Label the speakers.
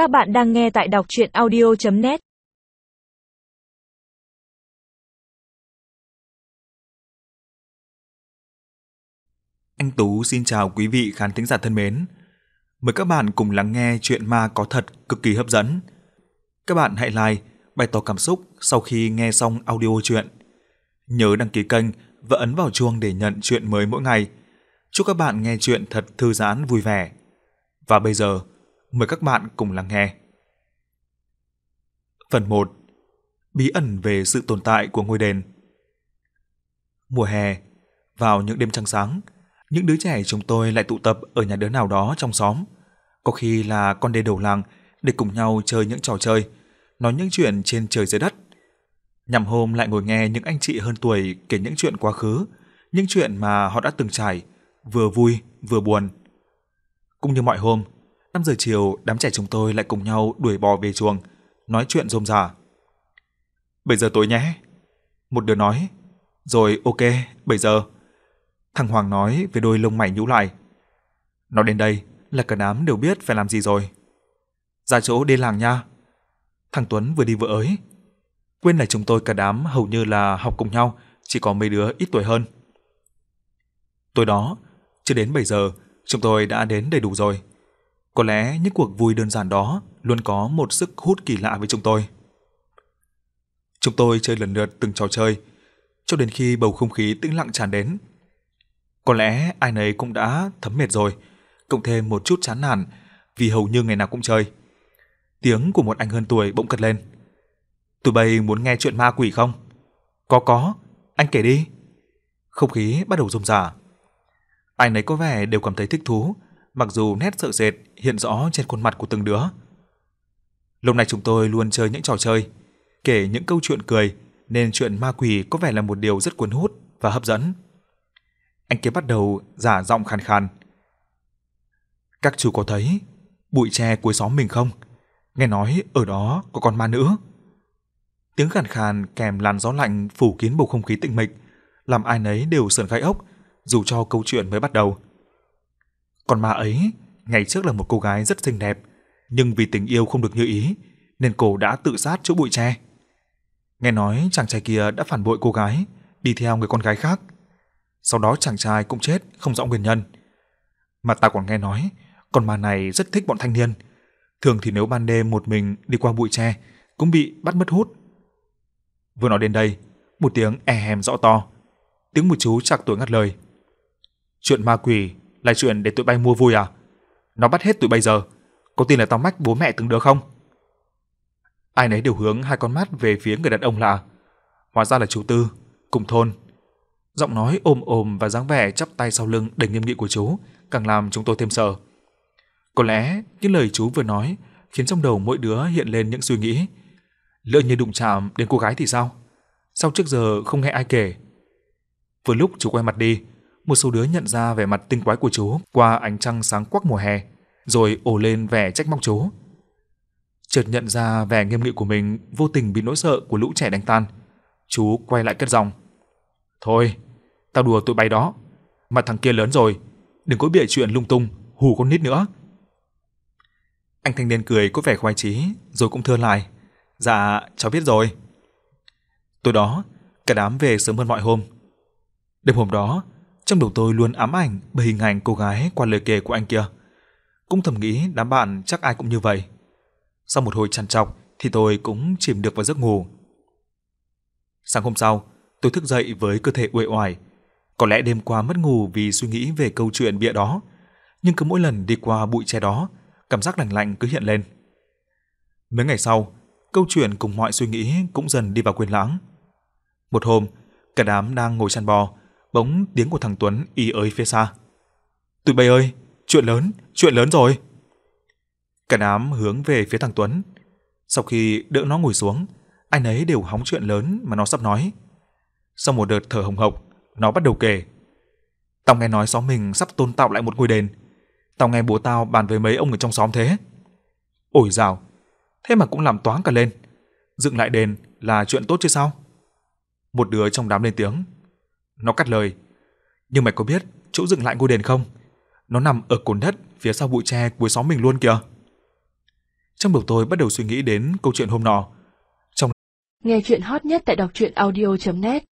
Speaker 1: Các bạn đang nghe tại đọc chuyện audio.net
Speaker 2: Anh Tú xin chào quý vị khán thính giả thân mến. Mời các bạn cùng lắng nghe chuyện ma có thật cực kỳ hấp dẫn. Các bạn hãy like, bày tỏ cảm xúc sau khi nghe xong audio chuyện. Nhớ đăng ký kênh và ấn vào chuông để nhận chuyện mới mỗi ngày. Chúc các bạn nghe chuyện thật thư giãn vui vẻ. Và bây giờ, mời các bạn cùng lắng nghe. Phần 1. Bí ẩn về sự tồn tại của ngôi đền. Mùa hè, vào những đêm trăng sáng, những đứa trẻ chúng tôi lại tụ tập ở nhà đứa nào đó trong xóm. Có khi là con đê đầu làng để cùng nhau chơi những trò chơi, nói những chuyện trên trời dưới đất. Nhằm hôm lại ngồi nghe những anh chị hơn tuổi kể những chuyện quá khứ, những chuyện mà họ đã từng trải, vừa vui vừa buồn. Cũng như mọi hôm, 5 giờ chiều đám trẻ chúng tôi lại cùng nhau đuổi bò về chuồng, nói chuyện rôm rả. 7 giờ tối nhé. Một đứa nói. Rồi ok, 7 giờ. Thằng Hoàng nói với đôi lông mày nhũ lại. Nói đến đây là cả đám đều biết phải làm gì rồi. Ra chỗ đi làng nha. Thằng Tuấn vừa đi vừa ới. Quên là chúng tôi cả đám hầu như là học cùng nhau, chỉ có mấy đứa ít tuổi hơn. Tối đó, chưa đến 7 giờ, chúng tôi đã đến đầy đủ rồi. Có lẽ những cuộc vui đơn giản đó luôn có một sức hút kỳ lạ với chúng tôi. Chúng tôi chơi lần lượt từng trò chơi, cho đến khi bầu không khí tĩnh lặng tràn đến. Có lẽ ai nấy cũng đã thấm mệt rồi, cộng thêm một chút chán nản vì hầu như ngày nào cũng chơi. Tiếng của một anh hơn tuổi bỗng cất lên. Tụi bay muốn nghe chuyện ma quỷ không? Có có, anh kể đi. Không khí bắt đầu rôm rả. Ai nấy có vẻ đều cảm thấy thích thú, mặc dù nét sợ sệt hiện rõ trên khuôn mặt của từng đứa. Lúc này chúng tôi luôn chơi những trò chơi, kể những câu chuyện cười, nên chuyện ma quỷ có vẻ là một điều rất cuốn hút và hấp dẫn. Anh kia bắt đầu giả giọng khàn khàn. Các chú có thấy bụi tre cuối xóm mình không? Nghe nói ở đó có con ma nữ. Tiếng khàn khàn kèm làn gió lạnh phủ kín bầu không khí tĩnh mịch, làm ai nấy đều sởn gai ốc, dù cho câu chuyện mới bắt đầu còn ma ấy, ngày trước là một cô gái rất xinh đẹp, nhưng vì tình yêu không được như ý, nên cô đã tự sát chỗ bụi tre. Nghe nói chàng trai kia đã phản bội cô gái, đi theo người con gái khác. Sau đó chàng trai cũng chết không rõ nguyên nhân. Mà ta còn nghe nói, con ma này rất thích bọn thanh niên. Thường thì nếu ban đêm một mình đi qua bụi tre, cũng bị bắt mất hút. Vừa nói đến đây, một tiếng e hèm rõ to. Tiếng một chú chạc tuổi ngắt lời. Chuyện ma quỷ là chuyện để tụi bay mua vui à? Nó bắt hết tụi bây giờ. Có tin là tao mách bố mẹ từng đứa không? Ai nấy đều hướng hai con mắt về phía người đàn ông lạ. Hóa ra là chú Tư, cùng thôn. Giọng nói ôm ôm và dáng vẻ chắp tay sau lưng đầy nghiêm nghị của chú càng làm chúng tôi thêm sợ. Có lẽ những lời chú vừa nói khiến trong đầu mỗi đứa hiện lên những suy nghĩ. Lỡ như đụng chạm đến cô gái thì sao? Sao trước giờ không nghe ai kể? Vừa lúc chú quay mặt đi, một số đứa nhận ra vẻ mặt tinh quái của chú qua ánh trăng sáng quắc mùa hè, rồi ồ lên vẻ trách móc chú. Chợt nhận ra vẻ nghiêm nghị của mình vô tình bị nỗi sợ của lũ trẻ đánh tan, chú quay lại cất giọng. Thôi, tao đùa tụi bay đó, mà thằng kia lớn rồi, đừng có bịa chuyện lung tung, hù con nít nữa. Anh thanh niên cười có vẻ khoái chí, rồi cũng thưa lại. Dạ, cháu biết rồi. Tối đó, cả đám về sớm hơn mọi hôm. Đêm hôm đó, trong đầu tôi luôn ám ảnh bởi hình ảnh cô gái qua lời kể của anh kia. Cũng thầm nghĩ đám bạn chắc ai cũng như vậy. Sau một hồi chăn trọc thì tôi cũng chìm được vào giấc ngủ. Sáng hôm sau, tôi thức dậy với cơ thể uể oải. Có lẽ đêm qua mất ngủ vì suy nghĩ về câu chuyện bịa đó, nhưng cứ mỗi lần đi qua bụi tre đó, cảm giác lạnh lạnh cứ hiện lên. Mấy ngày sau, câu chuyện cùng mọi suy nghĩ cũng dần đi vào quên lãng. Một hôm, cả đám đang ngồi chăn bò, bỗng tiếng của thằng Tuấn y ới phía xa. Tụi bay ơi, chuyện lớn, chuyện lớn rồi. Cả đám hướng về phía thằng Tuấn. Sau khi đỡ nó ngồi xuống, ai nấy đều hóng chuyện lớn mà nó sắp nói. Sau một đợt thở hồng hộc, nó bắt đầu kể. Tao nghe nói xóm mình sắp tôn tạo lại một ngôi đền. Tao nghe bố tao bàn với mấy ông ở trong xóm thế. Ôi dào, thế mà cũng làm toán cả lên. Dựng lại đền là chuyện tốt chứ sao? Một đứa trong đám lên tiếng. Nó cắt lời. Nhưng mày có biết chỗ dựng lại ngôi đền không? Nó nằm ở cồn đất phía sau bụi tre cuối xóm mình luôn kìa. Trong đầu tôi bắt đầu suy nghĩ đến câu chuyện hôm nọ.
Speaker 3: Nghe chuyện hot nhất tại đọc truyện audio.net